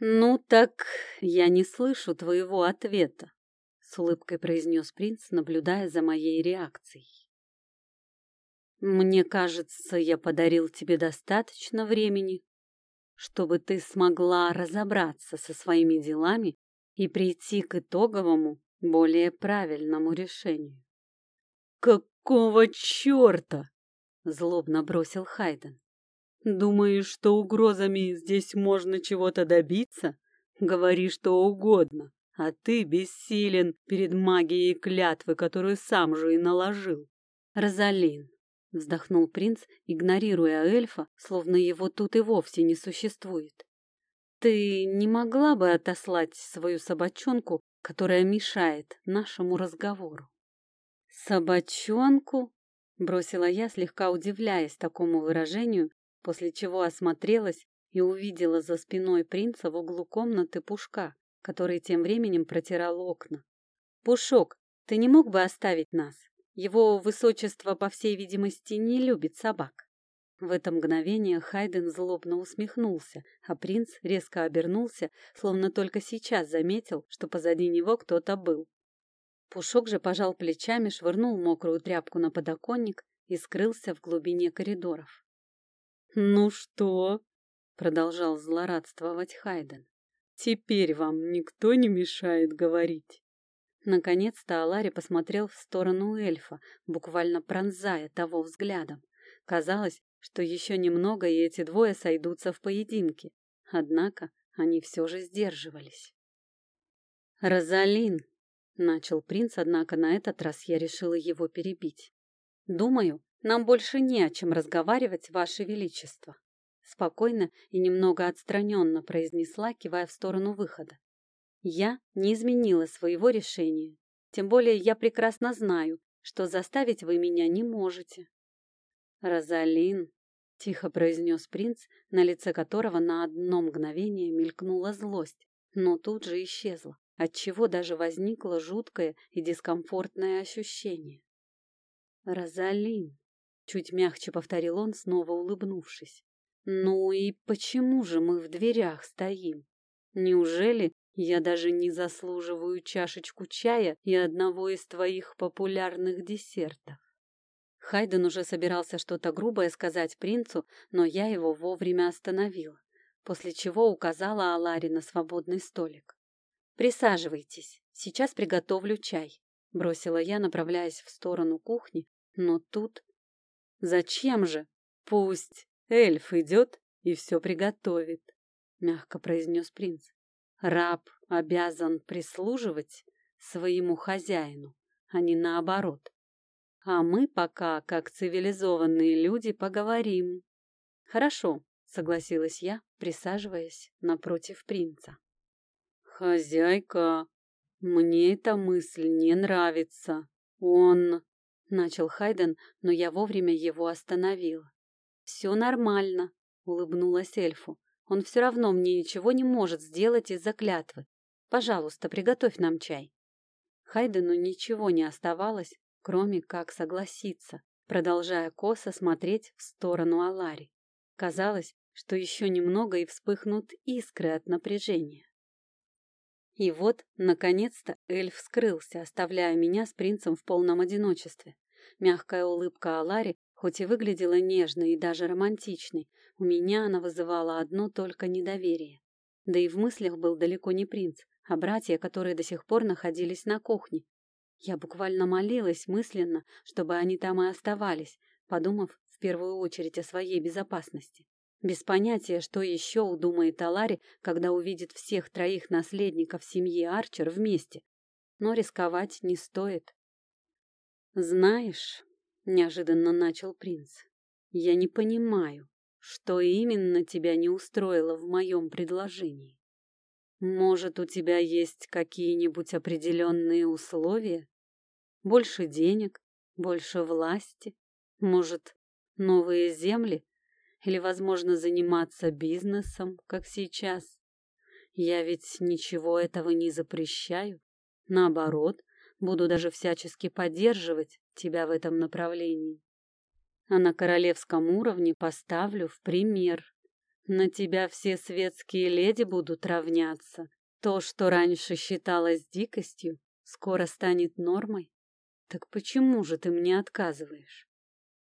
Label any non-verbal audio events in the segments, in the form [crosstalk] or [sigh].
«Ну так я не слышу твоего ответа», — с улыбкой произнес принц, наблюдая за моей реакцией. «Мне кажется, я подарил тебе достаточно времени, чтобы ты смогла разобраться со своими делами и прийти к итоговому, более правильному решению». «Какого черта?» — злобно бросил Хайден. Думаешь, что угрозами здесь можно чего-то добиться? Говори что угодно, а ты бессилен перед магией клятвы, которую сам же и наложил. Розалин, вздохнул принц, игнорируя эльфа, словно его тут и вовсе не существует. Ты не могла бы отослать свою собачонку, которая мешает нашему разговору? Собачонку? Бросила я, слегка удивляясь такому выражению, после чего осмотрелась и увидела за спиной принца в углу комнаты Пушка, который тем временем протирал окна. «Пушок, ты не мог бы оставить нас? Его высочество, по всей видимости, не любит собак». В это мгновение Хайден злобно усмехнулся, а принц резко обернулся, словно только сейчас заметил, что позади него кто-то был. Пушок же пожал плечами, швырнул мокрую тряпку на подоконник и скрылся в глубине коридоров. «Ну что?» — продолжал злорадствовать Хайден. «Теперь вам никто не мешает говорить». Наконец-то Алари посмотрел в сторону эльфа, буквально пронзая того взглядом. Казалось, что еще немного, и эти двое сойдутся в поединке. Однако они все же сдерживались. «Розалин!» — начал принц, однако на этот раз я решила его перебить. «Думаю, нам больше не о чем разговаривать, Ваше Величество. Спокойно и немного отстраненно произнесла, кивая в сторону выхода. Я не изменила своего решения. Тем более я прекрасно знаю, что заставить вы меня не можете. Розалин, тихо произнес принц, на лице которого на одно мгновение мелькнула злость, но тут же исчезла, отчего даже возникло жуткое и дискомфортное ощущение. Розалин, Чуть мягче повторил он, снова улыбнувшись. Ну и почему же мы в дверях стоим? Неужели я даже не заслуживаю чашечку чая и одного из твоих популярных десертов? Хайден уже собирался что-то грубое сказать принцу, но я его вовремя остановила, после чего указала Аларе на свободный столик. «Присаживайтесь, сейчас приготовлю чай», — бросила я, направляясь в сторону кухни, но тут Зачем же? Пусть эльф идет и все приготовит, мягко произнес принц. Раб обязан прислуживать своему хозяину, а не наоборот. А мы пока, как цивилизованные люди, поговорим. Хорошо, согласилась я, присаживаясь напротив принца. Хозяйка, мне эта мысль не нравится. Он Начал Хайден, но я вовремя его остановила. «Все нормально», — улыбнулась эльфу. «Он все равно мне ничего не может сделать из-за клятвы. Пожалуйста, приготовь нам чай». Хайдену ничего не оставалось, кроме как согласиться, продолжая косо смотреть в сторону Алари. Казалось, что еще немного и вспыхнут искры от напряжения. И вот, наконец-то, эльф скрылся, оставляя меня с принцем в полном одиночестве. Мягкая улыбка Алари, хоть и выглядела нежной и даже романтичной, у меня она вызывала одно только недоверие. Да и в мыслях был далеко не принц, а братья, которые до сих пор находились на кухне. Я буквально молилась мысленно, чтобы они там и оставались, подумав в первую очередь о своей безопасности. Без понятия, что еще удумает Алари, когда увидит всех троих наследников семьи Арчер вместе. Но рисковать не стоит. «Знаешь», — неожиданно начал принц, — «я не понимаю, что именно тебя не устроило в моем предложении. Может, у тебя есть какие-нибудь определенные условия? Больше денег, больше власти, может, новые земли?» Или, возможно, заниматься бизнесом, как сейчас. Я ведь ничего этого не запрещаю. Наоборот, буду даже всячески поддерживать тебя в этом направлении. А на королевском уровне поставлю в пример. На тебя все светские леди будут равняться. То, что раньше считалось дикостью, скоро станет нормой. Так почему же ты мне отказываешь?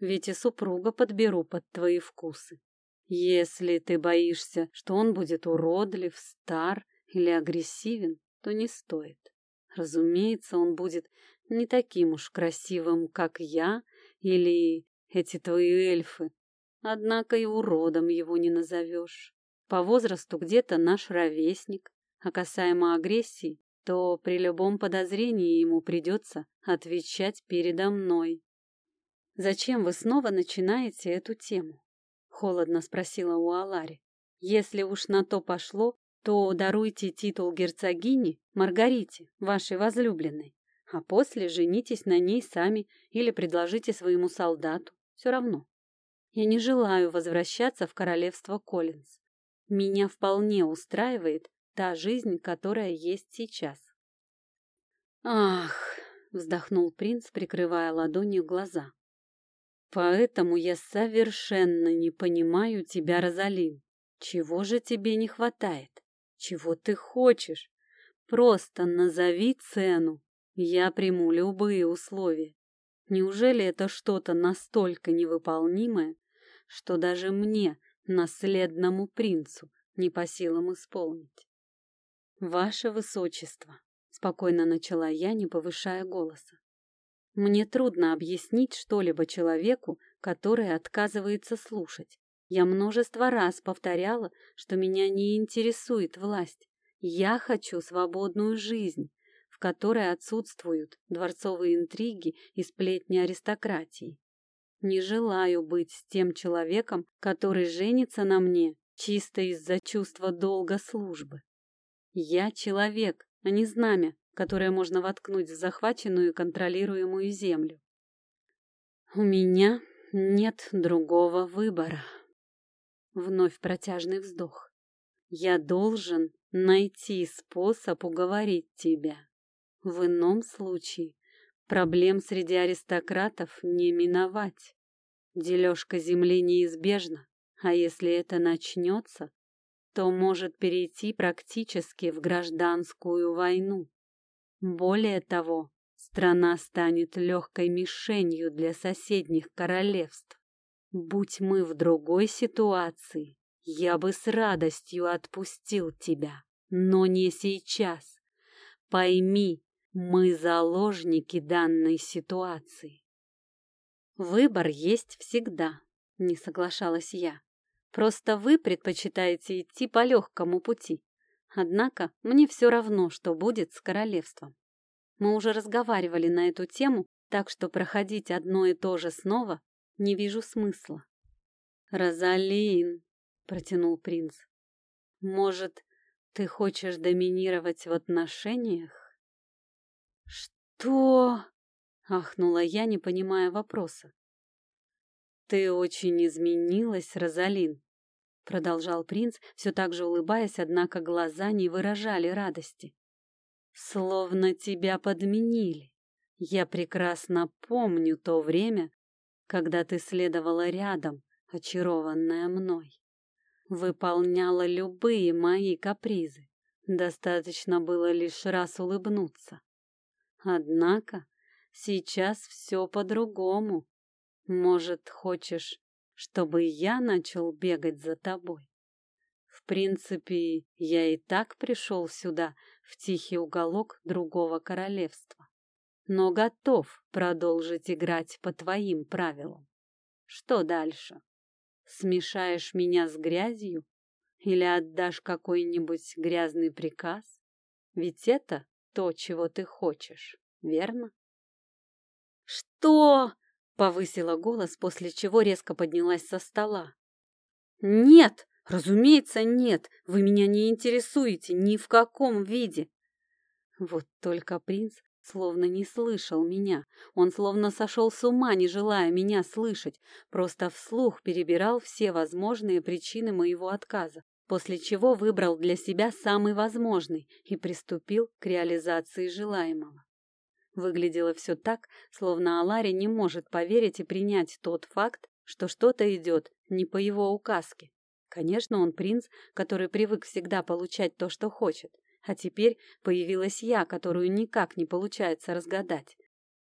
Ведь и супруга подберу под твои вкусы. Если ты боишься, что он будет уродлив, стар или агрессивен, то не стоит. Разумеется, он будет не таким уж красивым, как я или эти твои эльфы. Однако и уродом его не назовешь. По возрасту где-то наш ровесник, а касаемо агрессии, то при любом подозрении ему придется отвечать передо мной. «Зачем вы снова начинаете эту тему?» — холодно спросила у Алари. «Если уж на то пошло, то даруйте титул герцогини Маргарите, вашей возлюбленной, а после женитесь на ней сами или предложите своему солдату. Все равно. Я не желаю возвращаться в королевство Коллинз. Меня вполне устраивает та жизнь, которая есть сейчас. Ах, вздохнул принц, прикрывая ладонью глаза. Поэтому я совершенно не понимаю тебя, Розалин. Чего же тебе не хватает? Чего ты хочешь? Просто назови цену. Я приму любые условия. Неужели это что-то настолько невыполнимое, что даже мне, наследному принцу, не по силам исполнить? Ваше Высочество, спокойно начала я, не повышая голоса. Мне трудно объяснить что-либо человеку, который отказывается слушать. Я множество раз повторяла, что меня не интересует власть. Я хочу свободную жизнь, в которой отсутствуют дворцовые интриги и сплетни аристократии. Не желаю быть с тем человеком, который женится на мне чисто из-за чувства долга службы. Я человек, а не знамя, которое можно воткнуть в захваченную и контролируемую землю. У меня нет другого выбора. Вновь протяжный вздох. Я должен найти способ уговорить тебя. В ином случае проблем среди аристократов не миновать. Дележка земли неизбежна, а если это начнется, то может перейти практически в гражданскую войну. Более того, страна станет легкой мишенью для соседних королевств. Будь мы в другой ситуации, я бы с радостью отпустил тебя, но не сейчас. Пойми, мы заложники данной ситуации. Выбор есть всегда, не соглашалась я. Просто вы предпочитаете идти по легкому пути. Однако мне все равно, что будет с королевством. Мы уже разговаривали на эту тему, так что проходить одно и то же снова не вижу смысла. «Розалин», — протянул принц, — «может, ты хочешь доминировать в отношениях?» «Что?» — ахнула я, не понимая вопроса. «Ты очень изменилась, Розалин», — продолжал принц, все так же улыбаясь, однако глаза не выражали радости. «Словно тебя подменили. Я прекрасно помню то время, когда ты следовала рядом, очарованная мной. Выполняла любые мои капризы. Достаточно было лишь раз улыбнуться. Однако сейчас все по-другому. Может, хочешь, чтобы я начал бегать за тобой? В принципе, я и так пришел сюда, в тихий уголок другого королевства но готов продолжить играть по твоим правилам. Что дальше? Смешаешь меня с грязью? Или отдашь какой-нибудь грязный приказ? Ведь это то, чего ты хочешь, верно? «Что?» — повысила голос, после чего резко поднялась со стола. «Нет, разумеется, нет, вы меня не интересуете ни в каком виде!» Вот только принц словно не слышал меня. Он словно сошел с ума, не желая меня слышать, просто вслух перебирал все возможные причины моего отказа, после чего выбрал для себя самый возможный и приступил к реализации желаемого. Выглядело все так, словно Алари не может поверить и принять тот факт, что что-то идет не по его указке. Конечно, он принц, который привык всегда получать то, что хочет. А теперь появилась я, которую никак не получается разгадать.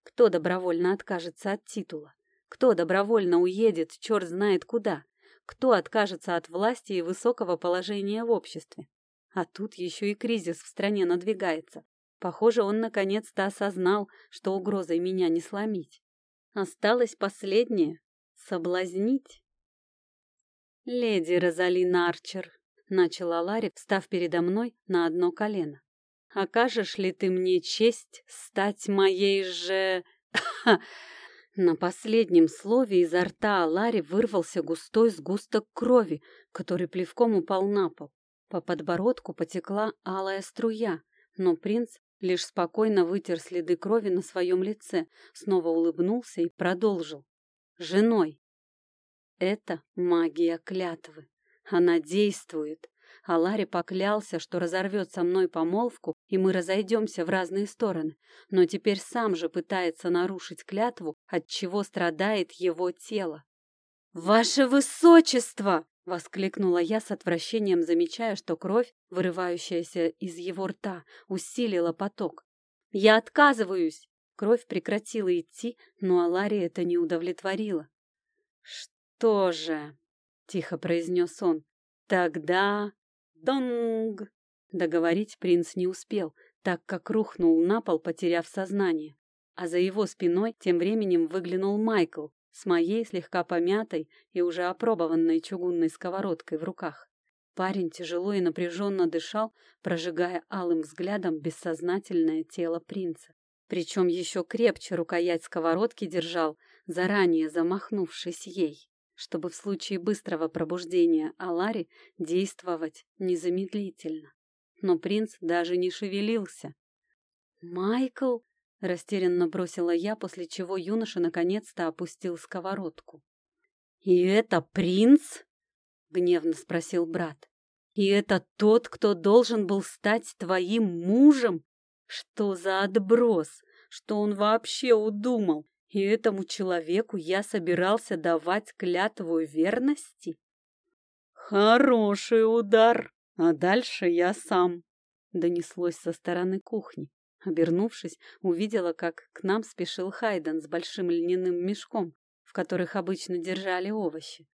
Кто добровольно откажется от титула? Кто добровольно уедет, черт знает куда? Кто откажется от власти и высокого положения в обществе? А тут еще и кризис в стране надвигается. Похоже, он наконец-то осознал, что угрозой меня не сломить. Осталось последнее — соблазнить. «Леди Розалина Арчер», — начала Ларри, встав передо мной на одно колено. «Окажешь ли ты мне честь стать моей же...» [laughs] На последнем слове изо рта Алари вырвался густой сгусток крови, который плевком упал на пол. По подбородку потекла алая струя, но принц лишь спокойно вытер следы крови на своем лице, снова улыбнулся и продолжил. «Женой!» Это магия клятвы. Она действует. А Ларри поклялся, что разорвет со мной помолвку, и мы разойдемся в разные стороны. Но теперь сам же пытается нарушить клятву, от чего страдает его тело. «Ваше высочество!» — воскликнула я с отвращением, замечая, что кровь, вырывающаяся из его рта, усилила поток. «Я отказываюсь!» Кровь прекратила идти, но Алари это не удовлетворило. «Что же?» — тихо произнес он. «Тогда Донг! Договорить принц не успел, так как рухнул на пол, потеряв сознание. А за его спиной тем временем выглянул Майкл с моей слегка помятой и уже опробованной чугунной сковородкой в руках. Парень тяжело и напряженно дышал, прожигая алым взглядом бессознательное тело принца. Причем еще крепче рукоять сковородки держал, заранее замахнувшись ей чтобы в случае быстрого пробуждения Алари действовать незамедлительно. Но принц даже не шевелился. «Майкл!» — растерянно бросила я, после чего юноша наконец-то опустил сковородку. «И это принц?» — гневно спросил брат. «И это тот, кто должен был стать твоим мужем? Что за отброс? Что он вообще удумал? И этому человеку я собирался давать клятву верности? Хороший удар, а дальше я сам. Донеслось со стороны кухни. Обернувшись, увидела, как к нам спешил Хайден с большим льняным мешком, в которых обычно держали овощи.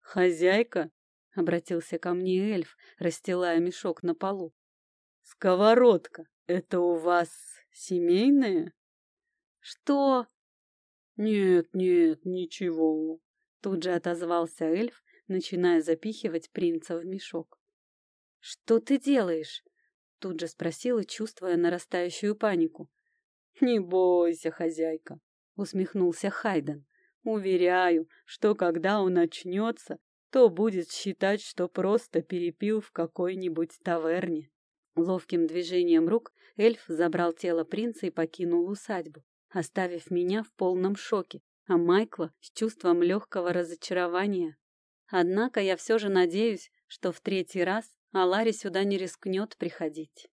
«Хозяйка!» — обратился ко мне эльф, расстилая мешок на полу. «Сковородка! Это у вас семейная?» «Что?» «Нет, нет, ничего», — тут же отозвался эльф, начиная запихивать принца в мешок. «Что ты делаешь?» — тут же спросила, чувствуя нарастающую панику. «Не бойся, хозяйка», — усмехнулся Хайден. «Уверяю, что когда он очнется, то будет считать, что просто перепил в какой-нибудь таверне». Ловким движением рук эльф забрал тело принца и покинул усадьбу оставив меня в полном шоке, а Майкла с чувством легкого разочарования. Однако я все же надеюсь, что в третий раз Алари сюда не рискнет приходить.